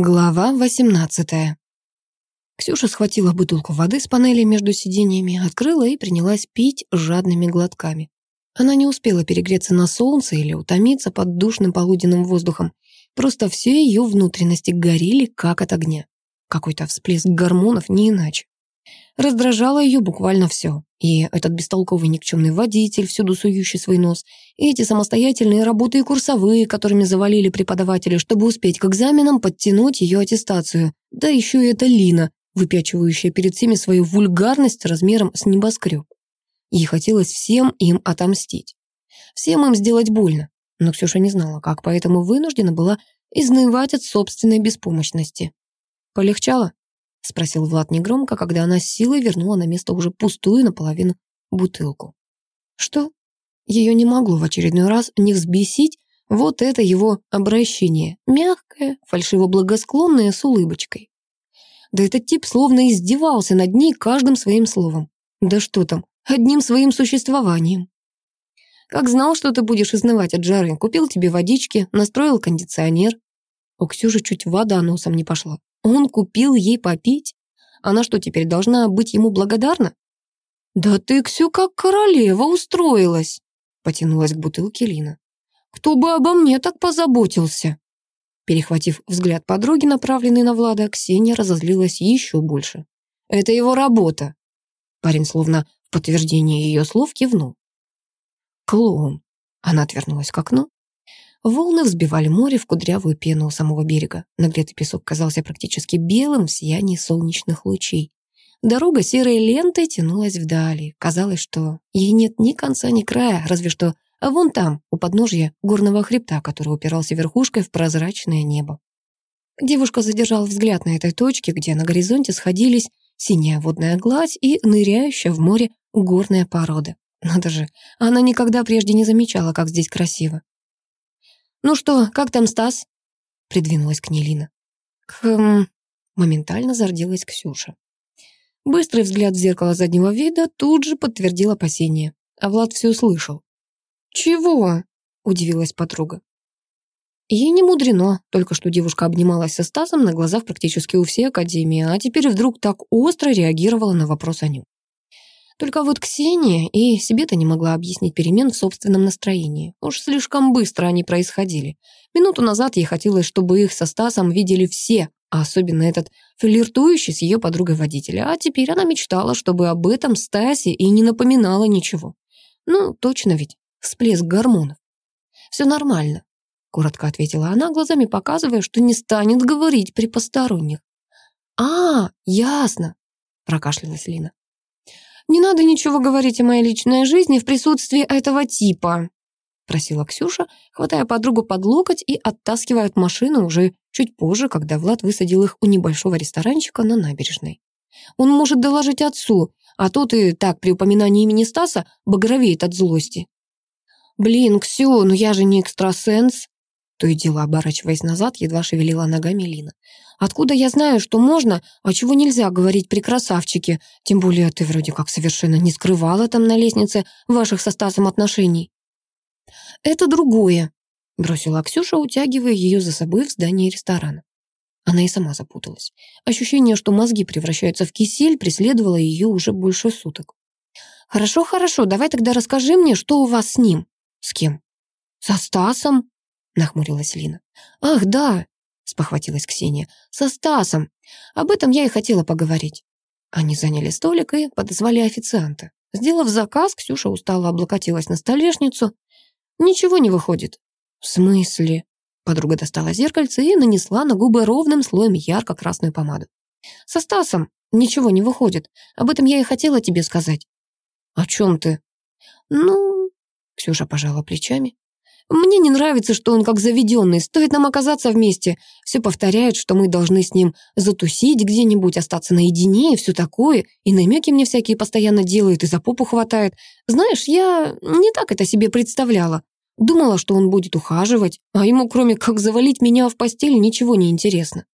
Глава 18 Ксюша схватила бутылку воды с панели между сиденьями, открыла и принялась пить жадными глотками. Она не успела перегреться на солнце или утомиться под душным полуденным воздухом. Просто все ее внутренности горели, как от огня. Какой-то всплеск гормонов, не иначе. Раздражало ее буквально все. И этот бестолковый никчемный водитель, всюду сующий свой нос, и эти самостоятельные работы и курсовые, которыми завалили преподаватели, чтобы успеть к экзаменам подтянуть ее аттестацию. Да еще и эта Лина, выпячивающая перед всеми свою вульгарность размером с небоскреб. Ей хотелось всем им отомстить. Всем им сделать больно. Но Ксюша не знала, как, поэтому вынуждена была изнывать от собственной беспомощности. Полегчало? — спросил Влад негромко, когда она с силой вернула на место уже пустую наполовину бутылку. «Что?» Ее не могло в очередной раз не взбесить вот это его обращение, мягкое, фальшиво-благосклонное с улыбочкой. Да этот тип словно издевался над ней каждым своим словом. Да что там, одним своим существованием. Как знал, что ты будешь изнывать от жары, купил тебе водички, настроил кондиционер. У Ксюши чуть вода носом не пошла. Он купил ей попить? Она что, теперь должна быть ему благодарна? «Да ты, Ксю, как королева устроилась!» Потянулась к бутылке Лина. «Кто бы обо мне так позаботился?» Перехватив взгляд подруги, направленный на Влада, Ксения разозлилась еще больше. «Это его работа!» Парень словно в подтверждение ее слов кивнул. «Клоун!» Она отвернулась к окну. Волны взбивали море в кудрявую пену у самого берега. Нагретый песок казался практически белым в сиянии солнечных лучей. Дорога серой лентой тянулась вдали. Казалось, что ей нет ни конца, ни края, разве что вон там, у подножья горного хребта, который упирался верхушкой в прозрачное небо. Девушка задержала взгляд на этой точке, где на горизонте сходились синяя водная гладь и ныряющая в море горная порода. Надо же, она никогда прежде не замечала, как здесь красиво. «Ну что, как там Стас?» Придвинулась к ней Лина. «Хм...» Моментально зарделась Ксюша. Быстрый взгляд в зеркало заднего вида тут же подтвердил опасения. А Влад все услышал. «Чего?» — удивилась подруга. Ей не мудрено, только что девушка обнималась со Стасом на глазах практически у всей академии, а теперь вдруг так остро реагировала на вопрос о нем. Только вот Ксения и себе-то не могла объяснить перемен в собственном настроении. Уж слишком быстро они происходили. Минуту назад ей хотелось, чтобы их со Стасом видели все, а особенно этот флиртующий с ее подругой водителя. А теперь она мечтала, чтобы об этом Стасе и не напоминала ничего. Ну, точно ведь, всплеск гормонов. «Все нормально», — коротко ответила она, глазами показывая, что не станет говорить при посторонних. «А, ясно», — прокашлялась Лина. «Не надо ничего говорить о моей личной жизни в присутствии этого типа», просила Ксюша, хватая подругу под локоть и оттаскивая от машины уже чуть позже, когда Влад высадил их у небольшого ресторанчика на набережной. «Он может доложить отцу, а тот и так при упоминании имени Стаса багровеет от злости». «Блин, Ксю, ну я же не экстрасенс», то и дело оборачиваясь назад, едва шевелила ногами Лина. «Откуда я знаю, что можно, а чего нельзя говорить при красавчике? Тем более ты вроде как совершенно не скрывала там на лестнице ваших со Стасом отношений». «Это другое», — бросила Ксюша, утягивая ее за собой в здание ресторана. Она и сама запуталась. Ощущение, что мозги превращаются в кисель, преследовало ее уже больше суток. «Хорошо, хорошо, давай тогда расскажи мне, что у вас с ним». «С кем?» «Со Стасом», нахмурилась Лина. «Ах, да!» — спохватилась Ксения. «Со Стасом! Об этом я и хотела поговорить». Они заняли столик и подозвали официанта. Сделав заказ, Ксюша устало облокотилась на столешницу. «Ничего не выходит». «В смысле?» Подруга достала зеркальце и нанесла на губы ровным слоем ярко-красную помаду. «Со Стасом ничего не выходит. Об этом я и хотела тебе сказать». «О чем ты?» «Ну...» Ксюша пожала плечами. Мне не нравится, что он как заведенный. Стоит нам оказаться вместе. Все повторяет, что мы должны с ним затусить где-нибудь, остаться наедине и все такое. И намеки мне всякие постоянно делает, и за попу хватает. Знаешь, я не так это себе представляла. Думала, что он будет ухаживать, а ему, кроме как завалить меня в постель, ничего не интересно.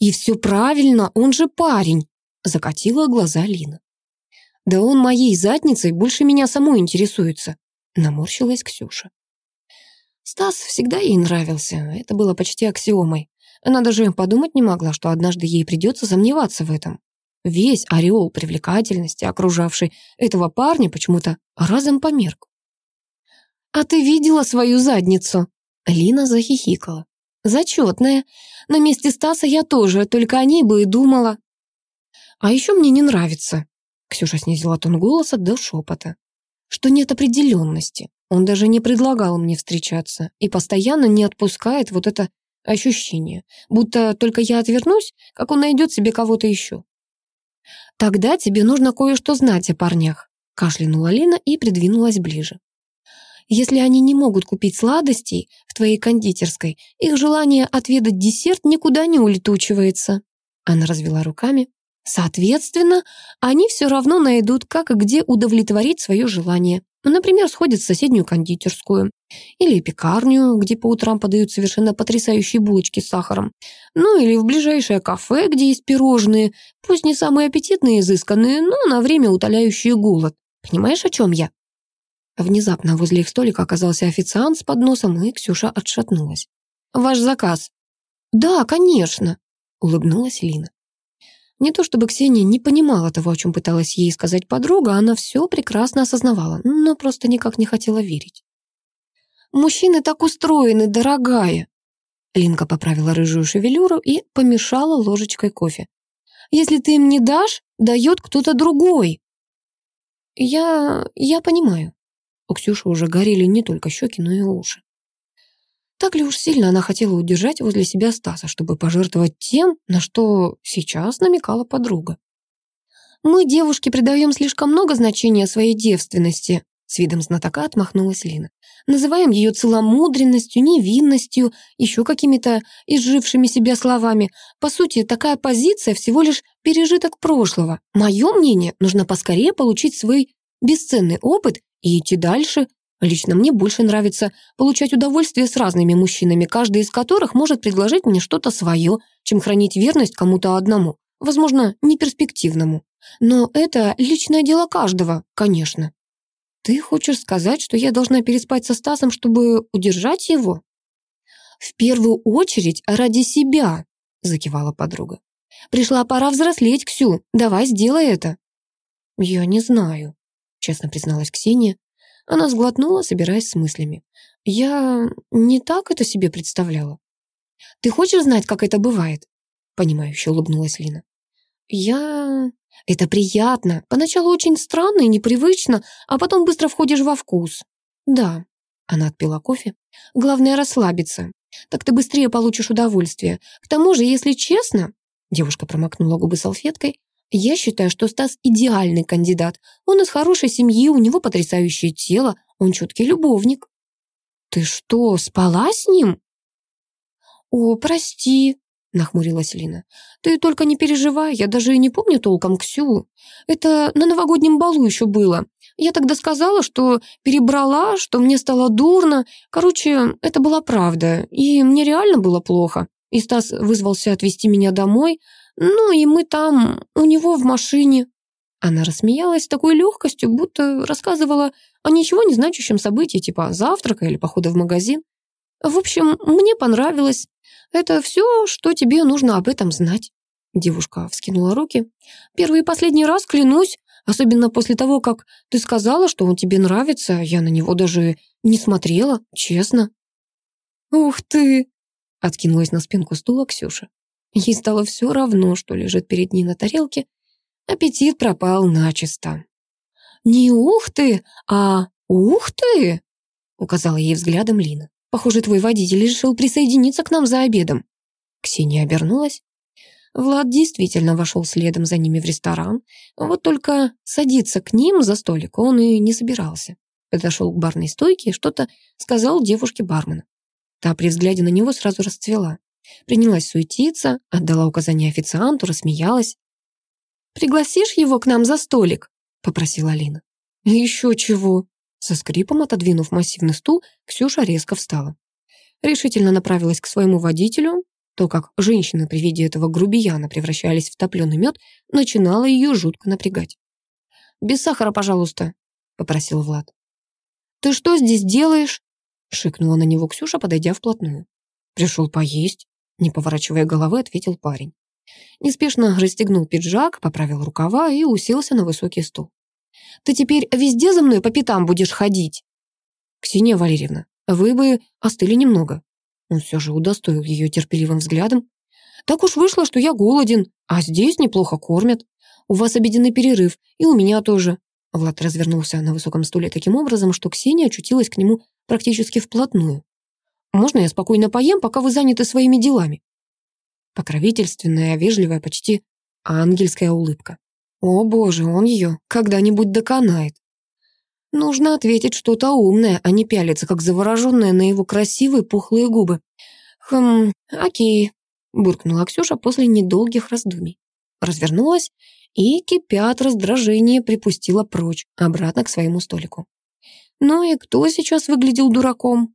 «И все правильно, он же парень», — закатила глаза Лина. «Да он моей задницей больше меня самой интересуется», — наморщилась Ксюша. Стас всегда ей нравился, это было почти аксиомой. Она даже подумать не могла, что однажды ей придется сомневаться в этом. Весь ореол привлекательности, окружавший этого парня, почему-то разом померк. «А ты видела свою задницу?» Лина захихикала. «Зачетная. На месте Стаса я тоже, только о ней бы и думала». «А еще мне не нравится», — Ксюша снизила тон голоса до шепота, «что нет определенности. Он даже не предлагал мне встречаться и постоянно не отпускает вот это ощущение, будто только я отвернусь, как он найдет себе кого-то еще. «Тогда тебе нужно кое-что знать о парнях», — кашлянула Лина и придвинулась ближе. «Если они не могут купить сладостей в твоей кондитерской, их желание отведать десерт никуда не улетучивается». Она развела руками. «Соответственно, они все равно найдут, как и где удовлетворить свое желание. Например, сходят в соседнюю кондитерскую или пекарню, где по утрам подают совершенно потрясающие булочки с сахаром. Ну или в ближайшее кафе, где есть пирожные, пусть не самые аппетитные и изысканные, но на время утоляющие голод. Понимаешь, о чем я? Внезапно возле их столика оказался официант с подносом, и Ксюша отшатнулась. «Ваш заказ?» «Да, конечно», — улыбнулась Лина. Не то чтобы Ксения не понимала того, о чем пыталась ей сказать подруга, она все прекрасно осознавала, но просто никак не хотела верить. «Мужчины так устроены, дорогая!» Линка поправила рыжую шевелюру и помешала ложечкой кофе. «Если ты им не дашь, дает кто-то другой!» «Я... я понимаю». У Ксюши уже горели не только щеки, но и уши. Так ли уж сильно она хотела удержать возле себя Стаса, чтобы пожертвовать тем, на что сейчас намекала подруга. «Мы, девушки, придаем слишком много значения своей девственности», с видом знатока отмахнулась Лина. «Называем ее целомудренностью, невинностью, еще какими-то изжившими себя словами. По сути, такая позиция всего лишь пережиток прошлого. Мое мнение, нужно поскорее получить свой бесценный опыт и идти дальше, Лично мне больше нравится получать удовольствие с разными мужчинами, каждый из которых может предложить мне что-то свое, чем хранить верность кому-то одному, возможно, неперспективному. Но это личное дело каждого, конечно. Ты хочешь сказать, что я должна переспать со Стасом, чтобы удержать его? В первую очередь ради себя, закивала подруга. Пришла пора взрослеть, Ксю, давай сделай это. Я не знаю, честно призналась Ксения. Она сглотнула, собираясь с мыслями. «Я не так это себе представляла». «Ты хочешь знать, как это бывает?» Понимающе улыбнулась Лина. «Я... Это приятно. Поначалу очень странно и непривычно, а потом быстро входишь во вкус». «Да». Она отпила кофе. «Главное расслабиться. Так ты быстрее получишь удовольствие. К тому же, если честно...» Девушка промокнула губы салфеткой. Я считаю, что Стас идеальный кандидат. Он из хорошей семьи, у него потрясающее тело, он чуткий любовник. Ты что, спала с ним? О, прости, нахмурилась Лина. Ты только не переживай, я даже и не помню толком Ксю. Это на новогоднем балу еще было. Я тогда сказала, что перебрала, что мне стало дурно. Короче, это была правда, и мне реально было плохо. И Стас вызвался отвезти меня домой, ну и мы там, у него в машине». Она рассмеялась с такой легкостью, будто рассказывала о ничего не значащем событии, типа завтрака или похода в магазин. «В общем, мне понравилось. Это все, что тебе нужно об этом знать». Девушка вскинула руки. «Первый и последний раз, клянусь, особенно после того, как ты сказала, что он тебе нравится, я на него даже не смотрела, честно». «Ух ты!» — откинулась на спинку стула Ксюша. Ей стало все равно, что лежит перед ней на тарелке. Аппетит пропал начисто. «Не ух ты, а ух ты!» указала ей взглядом Лина. «Похоже, твой водитель решил присоединиться к нам за обедом». Ксения обернулась. Влад действительно вошел следом за ними в ресторан. Вот только садиться к ним за столик он и не собирался. Подошел к барной стойке и что-то сказал девушке бармена. Та при взгляде на него сразу расцвела. Принялась суетиться, отдала указание официанту, рассмеялась. «Пригласишь его к нам за столик?» — попросила Алина. «Еще чего?» Со скрипом отодвинув массивный стул, Ксюша резко встала. Решительно направилась к своему водителю. То, как женщины при виде этого грубияна превращались в топленый мед, начинало ее жутко напрягать. «Без сахара, пожалуйста», — попросил Влад. «Ты что здесь делаешь?» — шикнула на него Ксюша, подойдя вплотную. «Пришел поесть», Не поворачивая головы, ответил парень. Неспешно расстегнул пиджак, поправил рукава и уселся на высокий стул. «Ты теперь везде за мной по пятам будешь ходить?» «Ксения Валерьевна, вы бы остыли немного». Он все же удостоил ее терпеливым взглядом. «Так уж вышло, что я голоден, а здесь неплохо кормят. У вас обеденный перерыв, и у меня тоже». Влад развернулся на высоком стуле таким образом, что Ксения очутилась к нему практически вплотную. «Можно я спокойно поем, пока вы заняты своими делами?» Покровительственная, вежливая, почти ангельская улыбка. О боже, он ее когда-нибудь доконает. Нужно ответить что-то умное, а не пялиться, как завороженная на его красивые пухлые губы. «Хм, окей», — буркнула Ксюша после недолгих раздумий. Развернулась и, кипя от раздражения, припустила прочь, обратно к своему столику. Ну и кто сейчас выглядел дураком?